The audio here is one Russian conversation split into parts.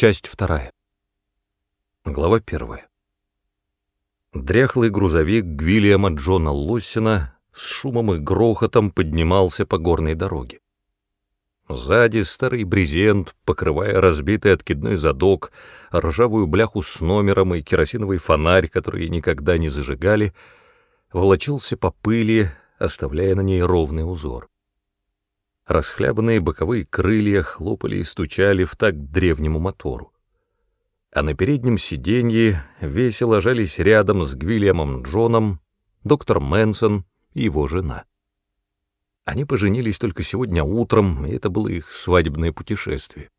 Часть вторая. Глава первая. Дряхлый грузовик Гвильяма Джона Лоссина с шумом и грохотом поднимался по горной дороге. Сзади старый брезент, покрывая разбитый откидной задок, ржавую бляху с номером и керосиновый фонарь, которые никогда не зажигали, волочился по пыли, оставляя на ней ровный узор. Расхлябанные боковые крылья хлопали и стучали в такт древнему мотору. А на переднем сиденье весело жались рядом с Гвильямом Джоном доктор Мэнсон и его жена. Они поженились только сегодня утром, и это было их свадебное путешествие.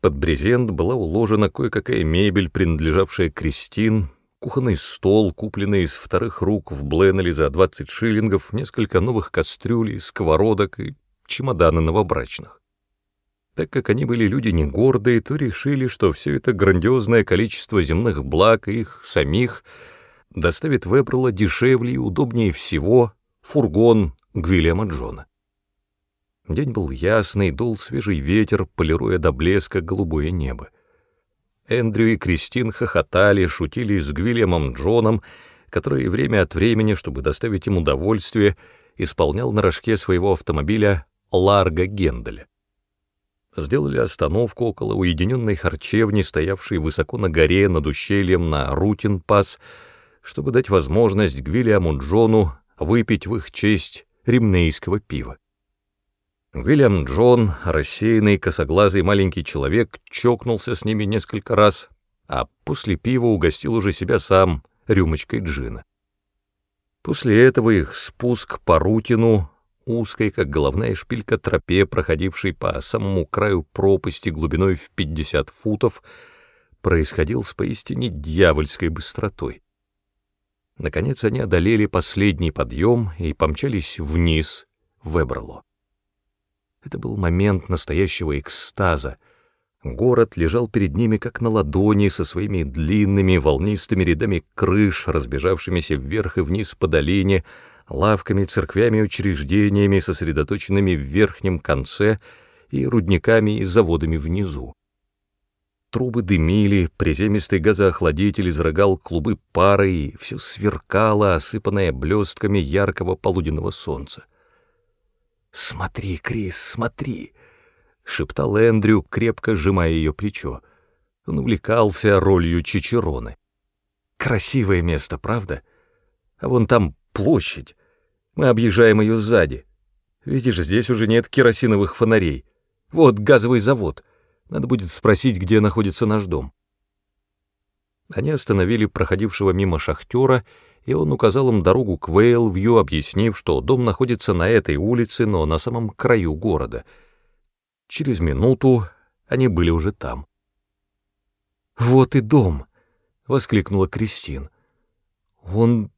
Под брезент была уложена кое-какая мебель, принадлежавшая Кристин, кухонный стол, купленный из вторых рук в Бленнеле за 20 шиллингов, несколько новых кастрюлей, сковородок и чемоданы новобрачных. Так как они были люди не гордые, то решили, что все это грандиозное количество земных благ их самих доставит Вебрала дешевле и удобнее всего фургон Гвильяма Джона. День был ясный, дул свежий ветер, полируя до блеска голубое небо. Эндрю и Кристин хохотали, шутили с Гвильямом Джоном, который время от времени, чтобы доставить им удовольствие, исполнял на рожке своего автомобиля Ларга Генделя. Сделали остановку около уединенной харчевни, стоявшей высоко на горе над ущельем на Рутин-пас, чтобы дать возможность Гвильяму Джону выпить в их честь римнейского пива. Гвильям Джон, рассеянный, косоглазый маленький человек, чокнулся с ними несколько раз, а после пива угостил уже себя сам рюмочкой джина. После этого их спуск по Рутину узкой, как головная шпилька, тропе, проходившей по самому краю пропасти глубиной в 50 футов, происходил с поистине дьявольской быстротой. Наконец они одолели последний подъем и помчались вниз, в Эберло. Это был момент настоящего экстаза. Город лежал перед ними как на ладони со своими длинными волнистыми рядами крыш, разбежавшимися вверх и вниз по долине, лавками, церквями учреждениями, сосредоточенными в верхнем конце, и рудниками и заводами внизу. Трубы дымили, приземистый газоохладитель изрыгал клубы пары, и все сверкало, осыпанное блестками яркого полуденного солнца. «Смотри, Крис, смотри!» — шептал Эндрю, крепко сжимая ее плечо. Он увлекался ролью Чичероны. «Красивое место, правда? А вон там Площадь. Мы объезжаем ее сзади. Видишь, здесь уже нет керосиновых фонарей. Вот газовый завод. Надо будет спросить, где находится наш дом. Они остановили проходившего мимо шахтера, и он указал им дорогу к Вейлвью, объяснив, что дом находится на этой улице, но на самом краю города. Через минуту они были уже там. «Вот и дом!» — воскликнула Кристин. «Он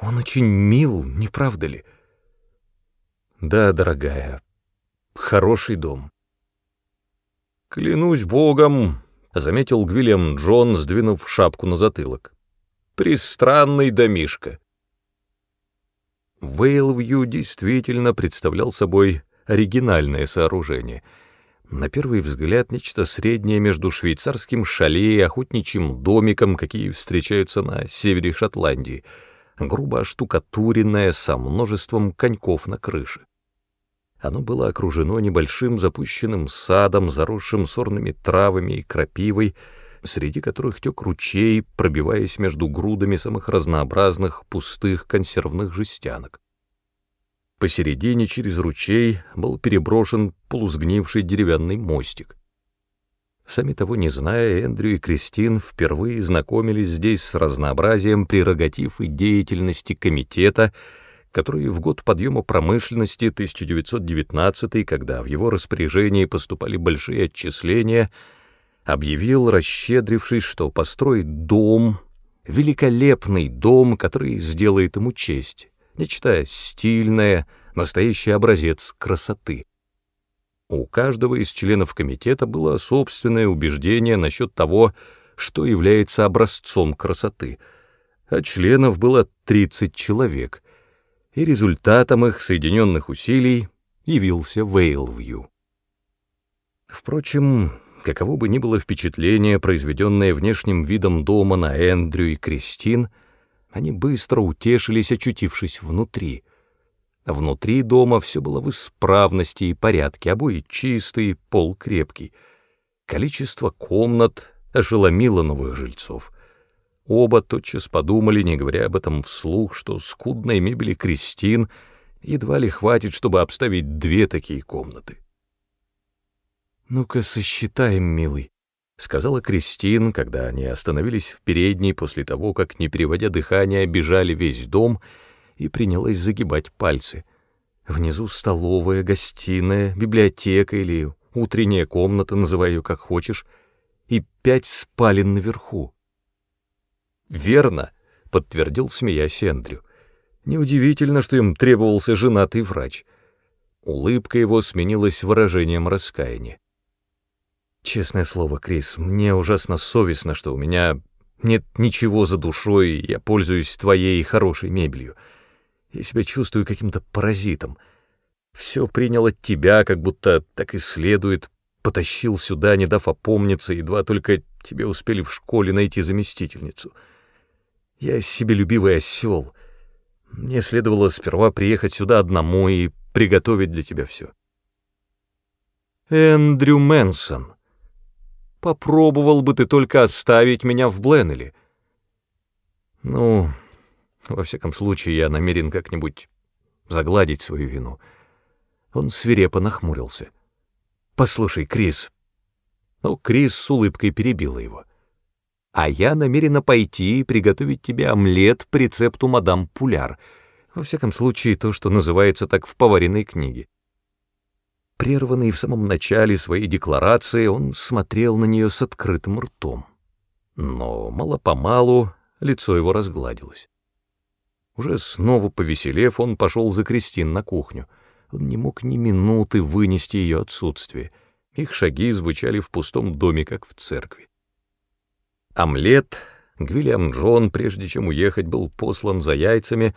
он очень мил, не правда ли? Да, дорогая, хороший дом. Клянусь богом, заметил Гвильям Джон, сдвинув шапку на затылок. Пристранный домишка. Вейлвью действительно представлял собой оригинальное сооружение. На первый взгляд нечто среднее между швейцарским шале и охотничьим домиком, какие встречаются на севере Шотландии — грубо оштукатуренное со множеством коньков на крыше. Оно было окружено небольшим запущенным садом, заросшим сорными травами и крапивой, среди которых тек ручей, пробиваясь между грудами самых разнообразных пустых консервных жестянок. Посередине через ручей был переброшен полусгнивший деревянный мостик. Сами того не зная, Эндрю и Кристин впервые знакомились здесь с разнообразием прерогатив и деятельности комитета, который в год подъема промышленности 1919, когда в его распоряжении поступали большие отчисления, объявил, расщедрившись, что построит дом, великолепный дом, который сделает ему честь, нечто стильное, настоящий образец красоты. У каждого из членов комитета было собственное убеждение насчет того, что является образцом красоты, а членов было 30 человек, и результатом их соединенных усилий явился Вейлвью. Впрочем, Каково бы ни было впечатление, произведенное внешним видом дома на Эндрю и Кристин, они быстро утешились, очутившись внутри. Внутри дома все было в исправности и порядке, обои чистые, пол крепкий. Количество комнат ошеломило новых жильцов. Оба тотчас подумали, не говоря об этом вслух, что скудной мебели Кристин едва ли хватит, чтобы обставить две такие комнаты. «Ну-ка, сосчитаем, милый», — сказала Кристин, когда они остановились в передней после того, как, не переводя дыхания, обижали весь дом и принялась загибать пальцы. Внизу столовая, гостиная, библиотека или утренняя комната, называй ее как хочешь, и пять спален наверху. «Верно», — подтвердил, смеясь Эндрю. «Неудивительно, что им требовался женатый врач». Улыбка его сменилась выражением раскаяния. Честное слово, Крис, мне ужасно совестно, что у меня нет ничего за душой, и я пользуюсь твоей хорошей мебелью. Я себя чувствую каким-то паразитом. Все принял от тебя, как будто так и следует, потащил сюда, не дав опомниться, едва только тебе успели в школе найти заместительницу. Я себелюбивый осел. Мне следовало сперва приехать сюда одному и приготовить для тебя все. Эндрю Мэнсон, Попробовал бы ты только оставить меня в Бленнеле. Ну, во всяком случае, я намерен как-нибудь загладить свою вину. Он свирепо нахмурился. Послушай, Крис. Ну, Крис с улыбкой перебила его. А я намерена пойти и приготовить тебе омлет по рецепту мадам Пуляр. Во всяком случае, то, что называется так в поваренной книге. Прерванный в самом начале своей декларации, он смотрел на нее с открытым ртом. Но мало-помалу лицо его разгладилось. Уже снова повеселев, он пошел за Кристин на кухню. Он не мог ни минуты вынести ее отсутствие. Их шаги звучали в пустом доме, как в церкви. Омлет, Гвильям Джон, прежде чем уехать, был послан за яйцами,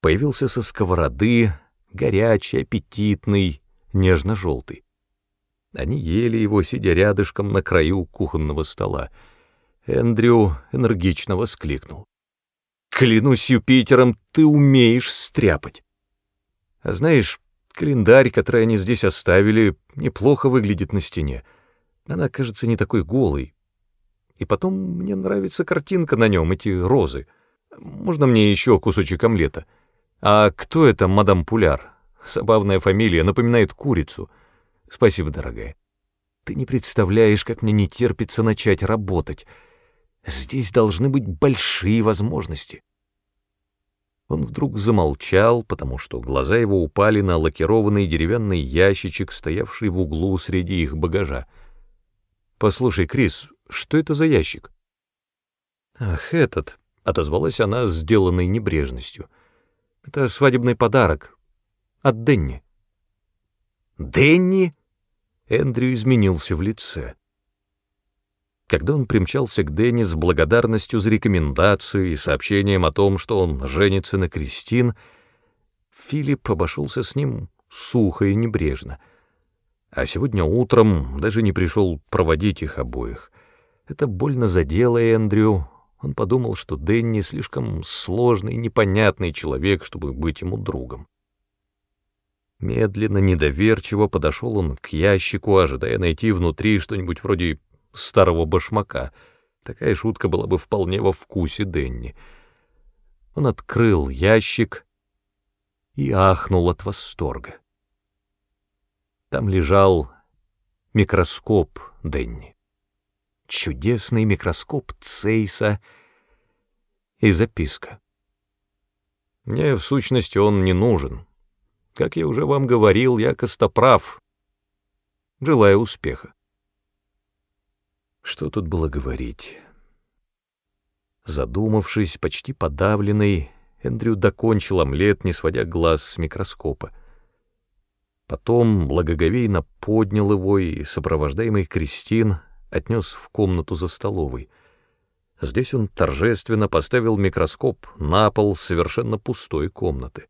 появился со сковороды, горячий, аппетитный, нежно-желтый. Они ели его, сидя рядышком на краю кухонного стола. Эндрю энергично воскликнул. «Клянусь Юпитером, ты умеешь стряпать!» А знаешь, календарь, который они здесь оставили, неплохо выглядит на стене. Она кажется не такой голой. И потом мне нравится картинка на нем, эти розы. Можно мне еще кусочек омлета? А кто это мадам Пуляр? Забавная фамилия, напоминает курицу. Спасибо, дорогая. Ты не представляешь, как мне не терпится начать работать. Здесь должны быть большие возможности. Он вдруг замолчал, потому что глаза его упали на лакированный деревянный ящичек, стоявший в углу среди их багажа. «Послушай, Крис, что это за ящик?» «Ах, этот», — отозвалась она, сделанной небрежностью. «Это свадебный подарок, от Денни. Денни? Эндрю изменился в лице. Когда он примчался к Денни с благодарностью за рекомендацию и сообщением о том, что он женится на Кристин, Филипп обошелся с ним сухо и небрежно. А сегодня утром даже не пришел проводить их обоих. Это больно задело Эндрю. Он подумал, что Дэнни слишком сложный, непонятный человек, чтобы быть ему другом. Медленно, недоверчиво подошел он к ящику, ожидая найти внутри что-нибудь вроде старого башмака. Такая шутка была бы вполне во вкусе Денни. Он открыл ящик и ахнул от восторга. Там лежал микроскоп Денни. Чудесный микроскоп Цейса и записка. Мне, в сущности, он не нужен. Как я уже вам говорил, я костоправ. Желаю успеха. Что тут было говорить? Задумавшись, почти подавленный, Эндрю докончил омлет, не сводя глаз с микроскопа. Потом благоговейно поднял его и, сопровождаемый Кристин, отнес в комнату за столовой. Здесь он торжественно поставил микроскоп на пол совершенно пустой комнаты.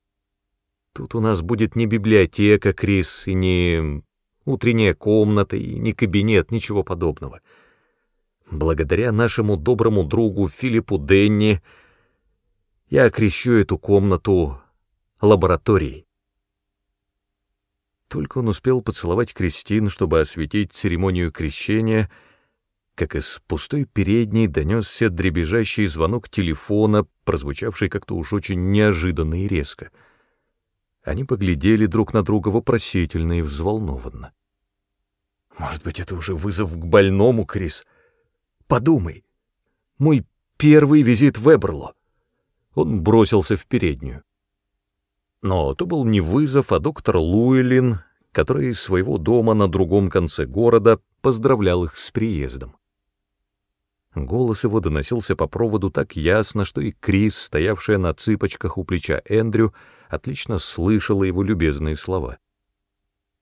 Тут у нас будет не библиотека, Крис, и не... утренняя комната и не кабинет, ничего подобного. Благодаря нашему доброму другу Филиппу Денни я окрещу эту комнату лабораторией. Только он успел поцеловать Кристин, чтобы осветить церемонию крещения, как из пустой передней донесся дребезжащий звонок телефона, прозвучавший как-то уж очень неожиданно и резко. Они поглядели друг на друга вопросительно и взволнованно. «Может быть, это уже вызов к больному, Крис? Подумай. Мой первый визит в Эберло». Он бросился в переднюю. Но то был не вызов, а доктор Луэлин, который из своего дома на другом конце города поздравлял их с приездом. Голос его доносился по проводу так ясно, что и Крис, стоявшая на цыпочках у плеча Эндрю, отлично слышала его любезные слова.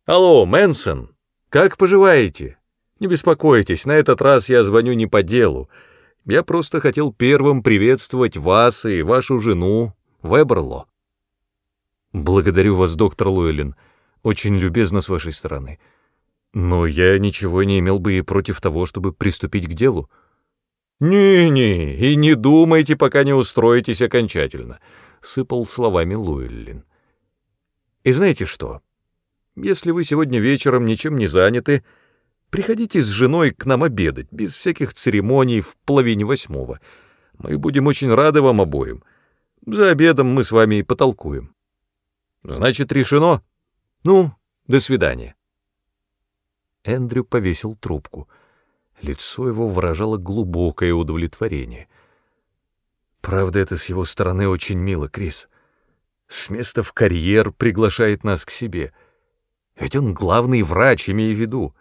«Алло, Мэнсон, как поживаете? Не беспокойтесь, на этот раз я звоню не по делу. Я просто хотел первым приветствовать вас и вашу жену в Эберло». «Благодарю вас, доктор Луэлин. Очень любезно с вашей стороны. Но я ничего не имел бы и против того, чтобы приступить к делу». «Не-не, и не думайте, пока не устроитесь окончательно», — сыпал словами Луэллин. «И знаете что? Если вы сегодня вечером ничем не заняты, приходите с женой к нам обедать, без всяких церемоний, в половине восьмого. Мы будем очень рады вам обоим. За обедом мы с вами и потолкуем». Значит, решено? Ну, до свидания. Эндрю повесил трубку. Лицо его выражало глубокое удовлетворение. Правда, это с его стороны очень мило, Крис. С места в карьер приглашает нас к себе. Ведь он главный врач, имея в виду.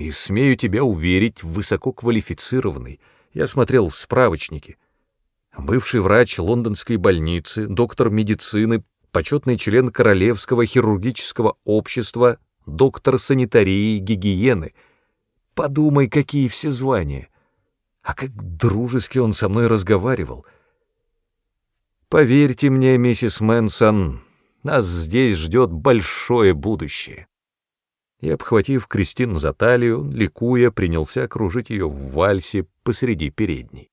И смею тебя уверить, высококвалифицированный. Я смотрел в справочнике. Бывший врач лондонской больницы, доктор медицины, почетный член Королевского хирургического общества, доктор санитарии и гигиены. Подумай, какие все звания. А как дружески он со мной разговаривал. Поверьте мне, миссис Мэнсон, нас здесь ждет большое будущее. И, обхватив Кристин за талию, ликуя, принялся окружить ее в вальсе посреди передней.